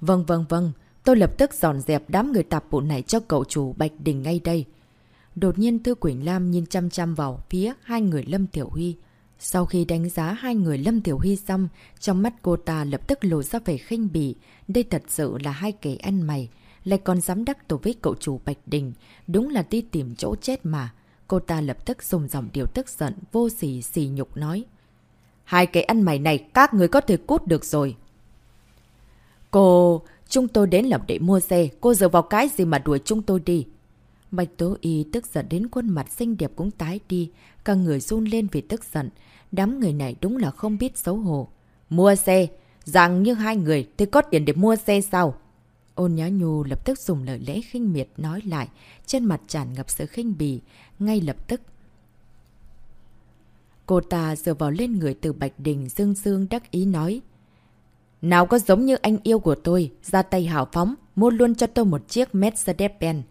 Vâng vâng vâng, tôi lập tức dọn dẹp đám người tạp vụ này cho cậu chủ Bạch Đình ngay đây. Đột nhiên Thư Quỳnh Lam nhìn chăm chăm vào phía hai người Lâm Tiểu Huy. Sau khi đánh giá hai người Lâm Tiểu Huy xong, trong mắt cô ta lập tức lộ ra vẻ khinh bỉ. Đây thật sự là hai kẻ ăn mày, lại còn dám đắc tổ với cậu chủ Bạch Đình. Đúng là đi tìm chỗ chết mà. Cô ta lập tức dùng dòng điều tức giận, vô sỉ sỉ nhục nói. Hai cái ăn mày này các người có thể cút được rồi. Cô, chúng tôi đến lập để mua xe, cô dựa vào cái gì mà đuổi chúng tôi đi. Bạch Tố Y tức giận đến khuôn mặt xinh đẹp cũng tái đi, cả người run lên vì tức giận. Đám người này đúng là không biết xấu hổ. Mua xe, rằng như hai người thì có tiền để mua xe sao? Ôn Nhã Nhu lập tức dùng lời lẽ khinh miệt nói lại, trên mặt tràn ngập sự khinh bì, ngay lập tức. Cô ta dựa vào lên người từ Bạch Đình dương dương đắc ý nói. Nào có giống như anh yêu của tôi, ra tay hào phóng, mua luôn cho tôi một chiếc Mercedes-Benz.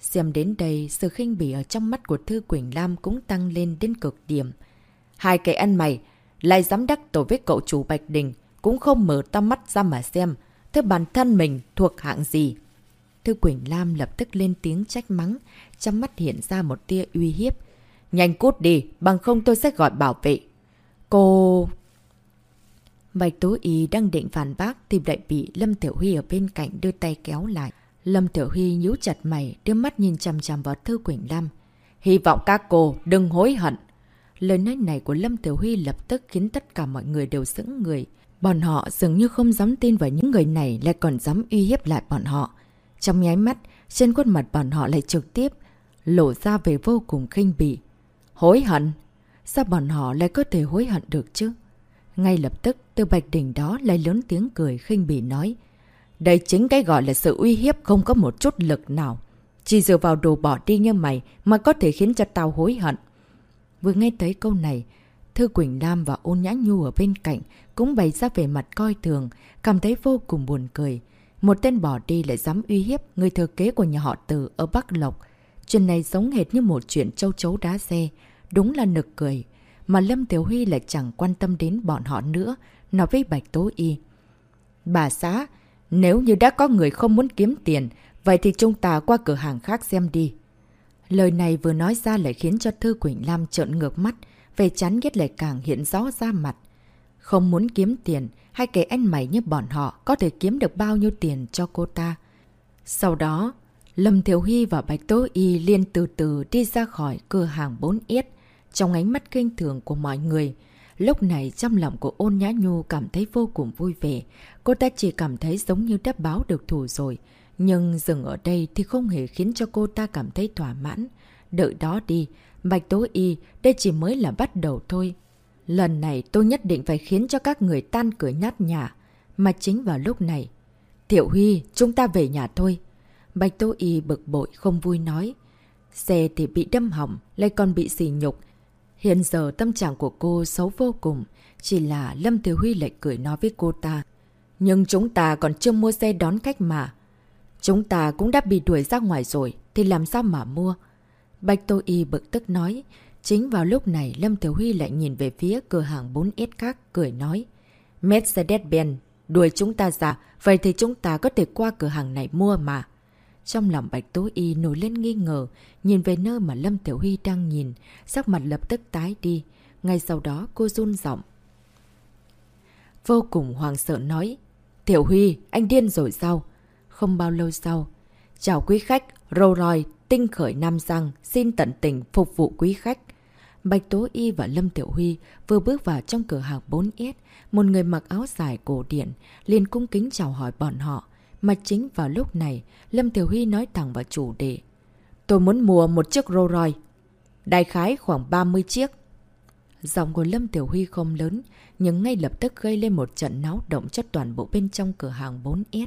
Xem đến đây, sự khinh bỉ ở trong mắt của Thư Quỳnh Lam cũng tăng lên đến cực điểm. Hai cái ăn mày, lại dám đắc tổ với cậu chủ Bạch Đình, cũng không mở to mắt ra mà xem, thế bản thân mình thuộc hạng gì. Thư Quỳnh Lam lập tức lên tiếng trách mắng, trong mắt hiện ra một tia uy hiếp. Nhanh cút đi, bằng không tôi sẽ gọi bảo vệ. Cô... Bạch Tố Y đang định phản bác thì lại bị Lâm Tiểu Huy ở bên cạnh đưa tay kéo lại. Lâm Tiểu Huy nhíu chặt mày, đưa mắt nhìn chằm chằm vào Thư Quỳnh Lam. Hy vọng các cô đừng hối hận. Lời nói này của Lâm Tiểu Huy lập tức khiến tất cả mọi người đều sững người. Bọn họ dường như không dám tin vào những người này lại còn dám uy hiếp lại bọn họ. Trong nháy mắt, trên khuôn mặt bọn họ lại trực tiếp lộ ra về vô cùng khinh bỉ. Hối hận? Sao bọn họ lại có thể hối hận được chứ? Ngay lập tức, từ bạch đỉnh đó lại lớn tiếng cười khinh bỉ nói. Đây chính cái gọi là sự uy hiếp không có một chút lực nào. Chỉ dựa vào đồ bỏ đi như mày mà có thể khiến cho tao hối hận. Vừa nghe thấy câu này, Thư Quỳnh Lam và Ôn Nhã Nhu ở bên cạnh cũng bày ra về mặt coi thường, cảm thấy vô cùng buồn cười. Một tên bỏ đi lại dám uy hiếp người thừa kế của nhà họ Từ ở Bắc Lộc. Chuyện này giống hệt như một chuyện châu chấu đá xe. Đúng là nực cười. Mà Lâm Tiểu Huy lại chẳng quan tâm đến bọn họ nữa, nói với Bạch Tố Y. Bà xã, nếu như đã có người không muốn kiếm tiền, vậy thì chúng ta qua cửa hàng khác xem đi. Lời này vừa nói ra lại khiến cho Thư Quỳnh Lam trợn ngược mắt, về chán ghét lại càng hiện rõ ra mặt. Không muốn kiếm tiền, hai kẻ anh mày như bọn họ có thể kiếm được bao nhiêu tiền cho cô ta. Sau đó, Lâm Thiếu Huy và Bạch Tố Y liên từ từ đi ra khỏi cửa hàng 4 yết, trong ánh mắt kinh thường của mọi người. Lúc này trong lòng của ôn nhã nhu cảm thấy vô cùng vui vẻ. Cô ta chỉ cảm thấy giống như đã báo được thủ rồi. Nhưng dừng ở đây thì không hề khiến cho cô ta cảm thấy thỏa mãn. Đợi đó đi, Bạch Tố Y, đây chỉ mới là bắt đầu thôi. Lần này tôi nhất định phải khiến cho các người tan cửa nhát nhà. Mà chính vào lúc này. Thiệu Huy, chúng ta về nhà thôi. Bạch Tố Y bực bội không vui nói. Xe thì bị đâm hỏng, lại còn bị xỉ nhục. Hiện giờ tâm trạng của cô xấu vô cùng. Chỉ là Lâm Thiệu Huy lại cười nói với cô ta. Nhưng chúng ta còn chưa mua xe đón khách mà. Chúng ta cũng đã bị đuổi ra ngoài rồi, thì làm sao mà mua? Bạch Tô Y bực tức nói. Chính vào lúc này, Lâm Thiếu Huy lại nhìn về phía cửa hàng 4S khác, cười nói. Mercedes-Benz, đuổi chúng ta ra, vậy thì chúng ta có thể qua cửa hàng này mua mà. Trong lòng Bạch Tố Y nổi lên nghi ngờ, nhìn về nơi mà Lâm Tiểu Huy đang nhìn, sắc mặt lập tức tái đi. Ngay sau đó cô run giọng Vô cùng hoàng sợ nói, Tiểu Huy, anh điên rồi sao? Không bao lâu sau, chào quý khách, rô ròi tinh khởi Nam Giang, xin tận tình phục vụ quý khách. Bạch Tố Y và Lâm Tiểu Huy vừa bước vào trong cửa hàng 4S, một người mặc áo dài cổ điển, liền cung kính chào hỏi bọn họ. Mà chính vào lúc này, Lâm Tiểu Huy nói thẳng vào chủ đề. Tôi muốn mua một chiếc Rolls Royce. Đại khái khoảng 30 chiếc. Giọng của Lâm Tiểu Huy không lớn, nhưng ngay lập tức gây lên một trận náo động cho toàn bộ bên trong cửa hàng 4S.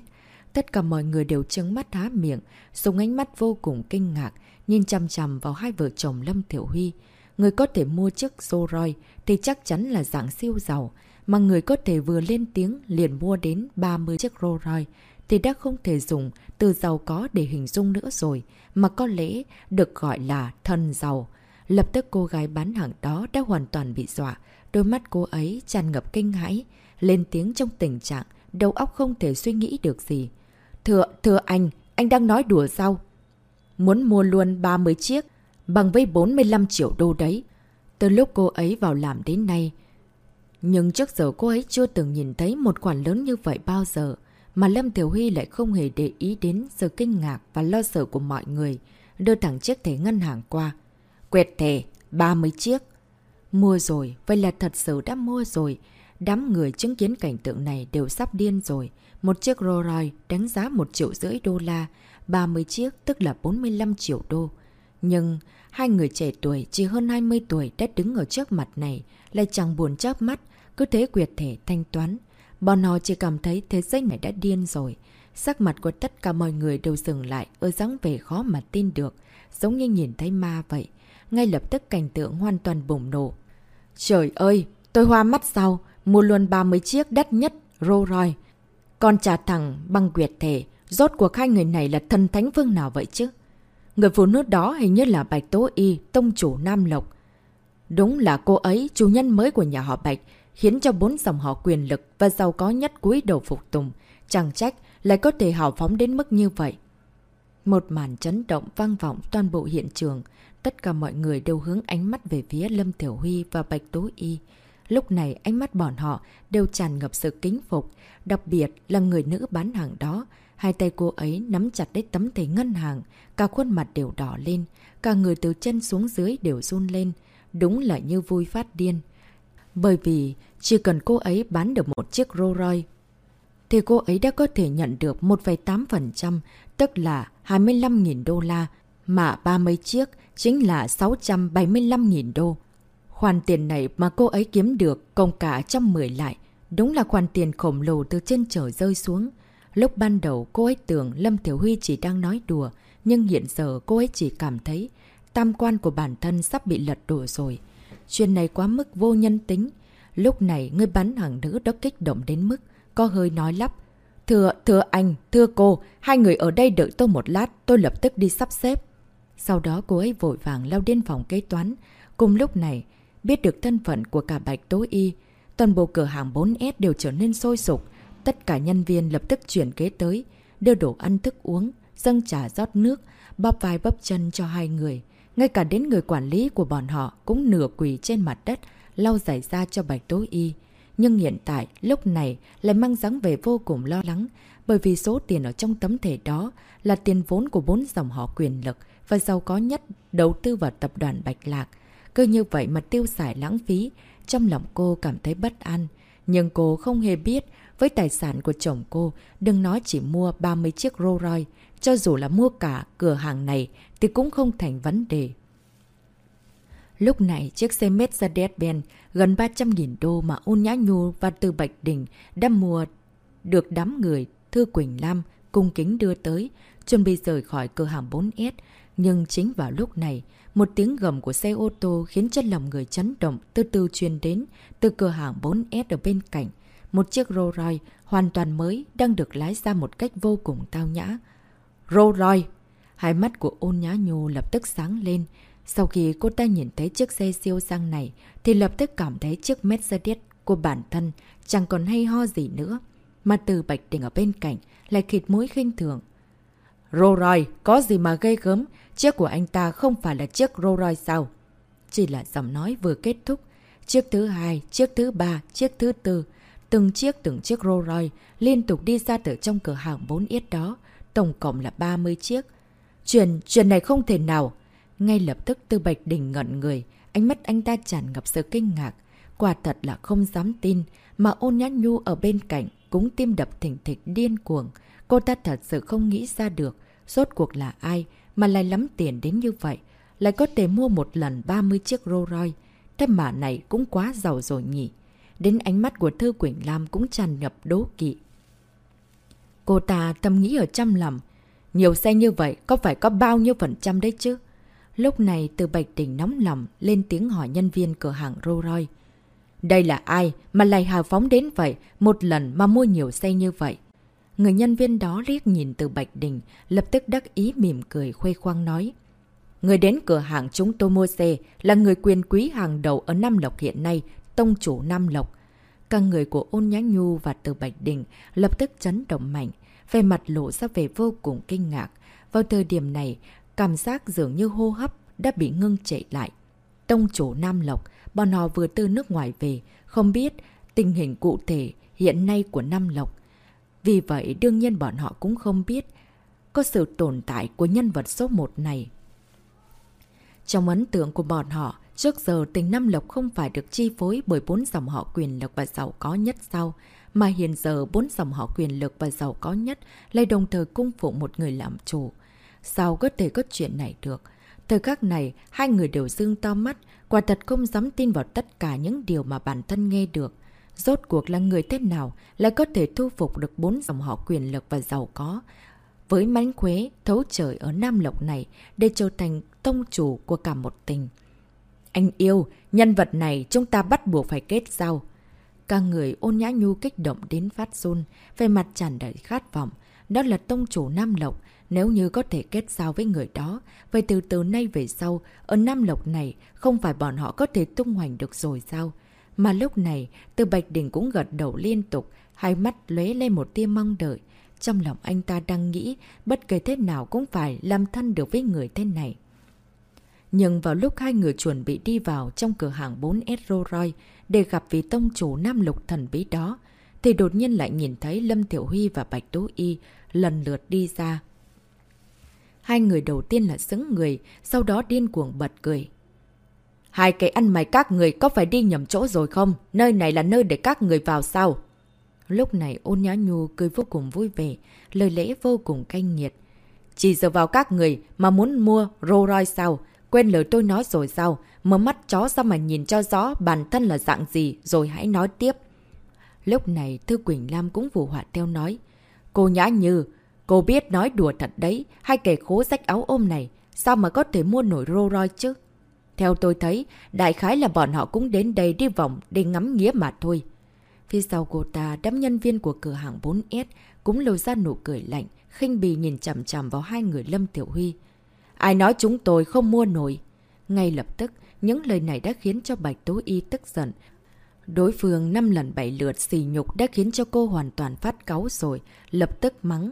Tất cả mọi người đều trứng mắt há miệng, dùng ánh mắt vô cùng kinh ngạc, nhìn chằm chằm vào hai vợ chồng Lâm Tiểu Huy. Người có thể mua chiếc Rolls thì chắc chắn là dạng siêu giàu, mà người có thể vừa lên tiếng liền mua đến 30 chiếc Rolls Royce thì đã không thể dùng từ giàu có để hình dung nữa rồi, mà có lẽ được gọi là thân giàu. Lập tức cô gái bán hàng đó đã hoàn toàn bị dọa, đôi mắt cô ấy tràn ngập kinh hãi, lên tiếng trong tình trạng đầu óc không thể suy nghĩ được gì. Thưa, thưa anh, anh đang nói đùa sao? Muốn mua luôn 30 chiếc, bằng với 45 triệu đô đấy. Từ lúc cô ấy vào làm đến nay. Nhưng trước giờ cô ấy chưa từng nhìn thấy một khoản lớn như vậy bao giờ. Mà Lâm Tiểu Huy lại không hề để ý đến sự kinh ngạc và lo sợ của mọi người. Đưa thẳng chiếc thẻ ngân hàng qua. Quẹt thẻ, 30 chiếc. Mua rồi, vậy là thật sự đã mua rồi. Đám người chứng kiến cảnh tượng này đều sắp điên rồi. Một chiếc Rolls Royce đánh giá 1 triệu rưỡi đô la, 30 chiếc tức là 45 triệu đô. Nhưng hai người trẻ tuổi chỉ hơn 20 tuổi đã đứng ở trước mặt này lại chẳng buồn chớp mắt, cứ thế quyệt thể thanh toán. Bọn họ chỉ cảm thấy thế giới này đã điên rồi. Sắc mặt của tất cả mọi người đều dừng lại ở dáng vẻ khó mà tin được, giống như nhìn thấy ma vậy. Ngay lập tức cảnh tượng hoàn toàn bùng nổ. Trời ơi, tôi hoa mắt sao? Mua luôn 30 chiếc đắt nhất Rolls Royce. Con trả thẳng băng quyệt thể, rốt cuộc hai người này là thần thánh vương nào vậy chứ? Người phụ nữ đó hình như là Bạch Tố Y, tông chủ Nam Lộc. Đúng là cô ấy, chủ nhân mới của nhà họ Bạch, khiến cho bốn dòng họ quyền lực và giàu có nhất cúi đầu phục tùng. Chẳng trách lại có thể hào phóng đến mức như vậy. Một màn chấn động vang vọng toàn bộ hiện trường. Tất cả mọi người đều hướng ánh mắt về phía Lâm Tiểu Huy và Bạch Tố Y. Lúc này ánh mắt bọn họ đều tràn ngập sự kính phục, đặc biệt là người nữ bán hàng đó. Hai tay cô ấy nắm chặt lấy tấm thẻ ngân hàng, cả khuôn mặt đều đỏ lên, cả người từ chân xuống dưới đều run lên. Đúng là như vui phát điên. Bởi vì chỉ cần cô ấy bán được một chiếc Rolls Royce, thì cô ấy đã có thể nhận được 1,8%, tức là 25.000 đô la, mà 30 chiếc chính là 675.000 đô. Khoản tiền này mà cô ấy kiếm được công cả trăm mười lại, đúng là khoản tiền khổng lồ từ trên trời rơi xuống. Lúc ban đầu cô ấy tưởng Lâm Tiểu Huy chỉ đang nói đùa, nhưng hiện giờ cô ấy chỉ cảm thấy tam quan của bản thân sắp bị lật đổ rồi. Chuyện này quá mức vô nhân tính. Lúc này người bán hàng nữ đã kích động đến mức có hơi nói lắp. Thưa, thưa anh, thưa cô, hai người ở đây đợi tôi một lát, tôi lập tức đi sắp xếp. Sau đó cô ấy vội vàng lao đến phòng kế toán. Cùng lúc này, Biết được thân phận của cả Bạch Tố Y, toàn bộ cửa hàng 4S đều trở nên sôi sục. tất cả nhân viên lập tức chuyển kế tới, đưa đồ ăn thức uống, dâng trà rót nước, bóp vai bóp chân cho hai người. Ngay cả đến người quản lý của bọn họ cũng nửa quỳ trên mặt đất, lau giải ra cho bạch tố y. Nhưng hiện tại, lúc này lại mang dáng về vô cùng lo lắng, bởi vì số tiền ở trong tấm thể đó là tiền vốn của bốn dòng họ quyền lực và giàu có nhất đầu tư vào tập đoàn Bạch Lạc. Cứ như vậy mà tiêu xài lãng phí, trong lòng cô cảm thấy bất an. Nhưng cô không hề biết, với tài sản của chồng cô, đừng nói chỉ mua 30 chiếc Rolls Royce, cho dù là mua cả cửa hàng này thì cũng không thành vấn đề. Lúc này, chiếc xe Mercedes-Benz gần 300.000 đô mà Ôn Nhã Nhu và Từ Bạch Đình đã mua được đám người Thư Quỳnh Lam cung kính đưa tới, chuẩn bị rời khỏi cửa hàng 4S. Nhưng chính vào lúc này, một tiếng gầm của xe ô tô khiến chân lòng người chấn động từ từ truyền đến từ cửa hàng 4S ở bên cạnh. Một chiếc Rolls Royce hoàn toàn mới đang được lái ra một cách vô cùng tao nhã. Rolls Royce! Hai mắt của ôn nhã nhô lập tức sáng lên. Sau khi cô ta nhìn thấy chiếc xe siêu sang này, thì lập tức cảm thấy chiếc Mercedes của bản thân chẳng còn hay ho gì nữa. Mà từ Bạch Đình ở bên cạnh lại khịt mũi khinh thường. Rolls Royce, có gì mà gây gớm, chiếc của anh ta không phải là chiếc Rolls Royce sao? Chỉ là giọng nói vừa kết thúc. Chiếc thứ hai, chiếc thứ ba, chiếc thứ tư, từng chiếc từng chiếc Rolls Royce liên tục đi ra từ trong cửa hàng bốn yết đó, tổng cộng là 30 chiếc. Chuyện, chuyện này không thể nào. Ngay lập tức Tư Bạch Đình ngẩn người, ánh mắt anh ta tràn ngập sự kinh ngạc. Quả thật là không dám tin, mà ôn nhã nhu ở bên cạnh cũng tim đập thỉnh thịch điên cuồng. Cô ta thật sự không nghĩ ra được, rốt cuộc là ai mà lại lắm tiền đến như vậy. Lại có thể mua một lần 30 chiếc Rolls Royce. Thế mà này cũng quá giàu rồi nhỉ. Đến ánh mắt của Thư Quỳnh Lam cũng tràn ngập đố kỵ. Cô ta tâm nghĩ ở trăm lòng. Nhiều xe như vậy có phải có bao nhiêu phần trăm đấy chứ? Lúc này từ Bạch Đình nóng lòng lên tiếng hỏi nhân viên cửa hàng Rolls Royce. Đây là ai mà lại hào phóng đến vậy, một lần mà mua nhiều xe như vậy? Người nhân viên đó liếc nhìn từ Bạch Đình, lập tức đắc ý mỉm cười khuê khoang nói. Người đến cửa hàng chúng tôi mua xe là người quyền quý hàng đầu ở Nam Lộc hiện nay, tông chủ Nam Lộc. Các người của Ôn Nhã Nhu và Từ Bạch Đình lập tức chấn động mạnh, về mặt lộ ra về vô cùng kinh ngạc. Vào thời điểm này, cảm giác dường như hô hấp đã bị ngưng chạy lại. Tông chủ Nam Lộc, bọn họ vừa từ nước ngoài về, không biết tình hình cụ thể hiện nay của Nam Lộc. Vì vậy đương nhiên bọn họ cũng không biết có sự tồn tại của nhân vật số 1 này. Trong ấn tượng của bọn họ, trước giờ tình Nam Lộc không phải được chi phối bởi bốn dòng họ quyền lực và giàu có nhất sau, mà hiện giờ bốn dòng họ quyền lực và giàu có nhất lại đồng thời cung phụ một người làm chủ. Sao có thể có chuyện này được? Thời khắc này, hai người đều dương to mắt, quả thật không dám tin vào tất cả những điều mà bản thân nghe được. Rốt cuộc là người thế nào lại có thể thu phục được bốn dòng họ quyền lực và giàu có? Với mánh khuế, thấu trời ở Nam Lộc này để trở thành tông chủ của cả một tình. Anh yêu, nhân vật này chúng ta bắt buộc phải kết giao. Cả người ôn nhã nhu kích động đến phát run, về mặt tràn đầy khát vọng. Đó là tông chủ Nam Lộc, nếu như có thể kết giao với người đó, vậy từ từ nay về sau, ở Nam Lộc này, không phải bọn họ có thể tung hoành được rồi sao? Mà lúc này, từ Bạch Đình cũng gật đầu liên tục, hai mắt lóe lên một tia mong đợi. Trong lòng anh ta đang nghĩ, bất kể thế nào cũng phải làm thân được với người thế này. Nhưng vào lúc hai người chuẩn bị đi vào trong cửa hàng 4S Rolls để gặp vị tông chủ Nam Lục thần bí đó, thì đột nhiên lại nhìn thấy Lâm Tiểu Huy và Bạch Tố Y lần lượt đi ra. Hai người đầu tiên là xứng người, sau đó điên cuồng bật cười. Hai cái ăn mày các người có phải đi nhầm chỗ rồi không? Nơi này là nơi để các người vào sao? Lúc này ôn nhã nhu cười vô cùng vui vẻ, lời lẽ vô cùng canh nghiệt. Chỉ giờ vào các người mà muốn mua Rolls Royce sao? Quên lời tôi nói rồi sao? Mở mắt chó ra mà nhìn cho rõ bản thân là dạng gì rồi hãy nói tiếp. Lúc này Thư Quỳnh Lam cũng vụ họa theo nói. Cô Nhã Như, cô biết nói đùa thật đấy, hai kẻ khố rách áo ôm này, sao mà có thể mua nổi Rolls Royce chứ? Theo tôi thấy, đại khái là bọn họ cũng đến đây đi vòng để ngắm nghĩa mà thôi. Phía sau cô ta, đám nhân viên của cửa hàng 4S cũng lôi ra nụ cười lạnh, khinh bì nhìn chằm chằm vào hai người Lâm Tiểu Huy. Ai nói chúng tôi không mua nổi? Ngay lập tức, những lời này đã khiến cho Bạch Tố Y tức giận. Đối phương năm lần bảy lượt xì nhục đã khiến cho cô hoàn toàn phát cáu rồi, lập tức mắng.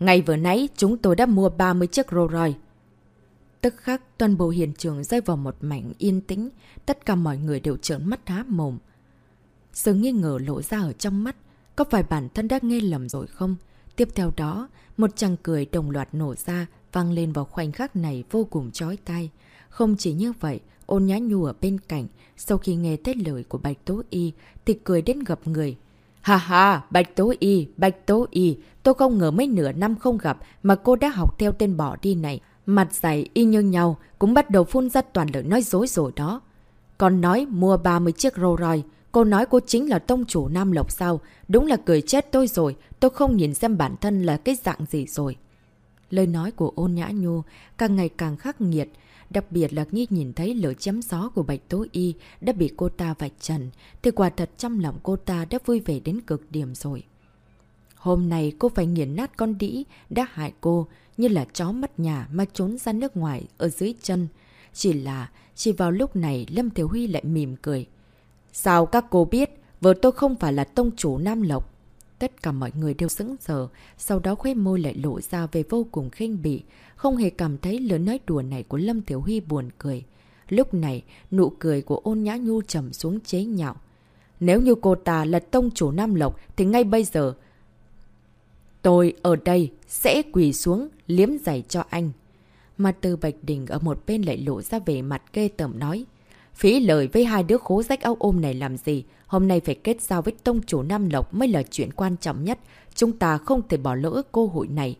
Ngày vừa nãy, chúng tôi đã mua 30 chiếc Rolls Royce. Tức khắc, toàn bộ hiện trường rơi vào một mảnh yên tĩnh, tất cả mọi người đều trợn mắt há mồm. Sự nghi ngờ lộ ra ở trong mắt, có phải bản thân đã nghe lầm rồi không? Tiếp theo đó, một chàng cười đồng loạt nổ ra, vang lên vào khoảnh khắc này vô cùng chói tai. Không chỉ như vậy, ôn nhã nhu ở bên cạnh, sau khi nghe tết lời của Bạch Tố Y, thì cười đến gặp người. Hà hà, Bạch Tố Y, Bạch Tố Y, tôi không ngờ mấy nửa năm không gặp mà cô đã học theo tên bỏ đi này. Mặt dày y như nhau, cũng bắt đầu phun ra toàn lời nói dối rồi đó. Còn nói mua 30 chiếc Rolls Royce, cô nói cô chính là tông chủ Nam Lộc sao? Đúng là cười chết tôi rồi, tôi không nhìn xem bản thân là cái dạng gì rồi. Lời nói của ôn nhã nhu càng ngày càng khắc nghiệt, đặc biệt là khi nhìn thấy lửa chém gió của Bạch Tố Y đã bị cô ta vạch trần, thì quả thật trong lòng cô ta đã vui vẻ đến cực điểm rồi. Hôm nay cô phải nghiền nát con đĩ đã hại cô như là chó mất nhà mà trốn ra nước ngoài ở dưới chân. Chỉ là, chỉ vào lúc này Lâm Thiếu Huy lại mỉm cười. Sao các cô biết, vợ tôi không phải là tông chủ Nam Lộc? Tất cả mọi người đều sững sờ, sau đó khuê môi lại lộ ra về vô cùng khinh bỉ, không hề cảm thấy lớn nói đùa này của Lâm Tiểu Huy buồn cười. Lúc này, nụ cười của ôn nhã nhu trầm xuống chế nhạo. Nếu như cô ta là tông chủ Nam Lộc thì ngay bây giờ tôi ở đây sẽ quỳ xuống liếm giày cho anh. Mà từ Bạch Đình ở một bên lại lộ ra về mặt kê tẩm nói. Phí lời với hai đứa khố rách áo ôm này làm gì? Hôm nay phải kết giao với tông chủ Nam Lộc mới là chuyện quan trọng nhất. Chúng ta không thể bỏ lỡ cơ hội này.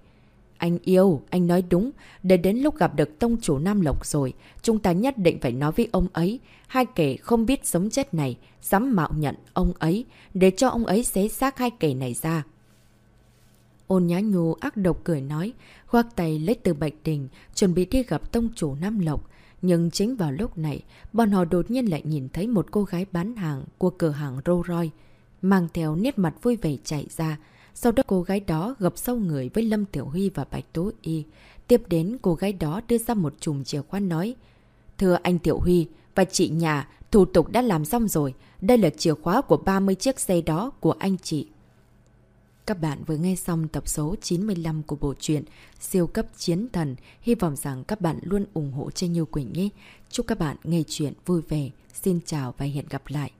Anh yêu, anh nói đúng. Để đến lúc gặp được tông chủ Nam Lộc rồi, chúng ta nhất định phải nói với ông ấy. Hai kẻ không biết sống chết này, dám mạo nhận ông ấy, để cho ông ấy xé xác hai kẻ này ra. Ôn nhá nhu ác độc cười nói, khoác tay lấy từ Bạch Đình, chuẩn bị đi gặp tông chủ Nam Lộc. Nhưng chính vào lúc này, bọn họ đột nhiên lại nhìn thấy một cô gái bán hàng của cửa hàng Rolls Royce, mang theo nét mặt vui vẻ chạy ra. Sau đó cô gái đó gặp sâu người với Lâm Tiểu Huy và Bạch Tố Y. Tiếp đến cô gái đó đưa ra một chùm chìa khóa nói. Thưa anh Tiểu Huy và chị nhà, thủ tục đã làm xong rồi. Đây là chìa khóa của 30 chiếc xe đó của anh chị. Các bạn vừa nghe xong tập số 95 của bộ truyện Siêu cấp chiến thần. Hy vọng rằng các bạn luôn ủng hộ cho Như Quỳnh nhé. Chúc các bạn nghe chuyện vui vẻ. Xin chào và hẹn gặp lại.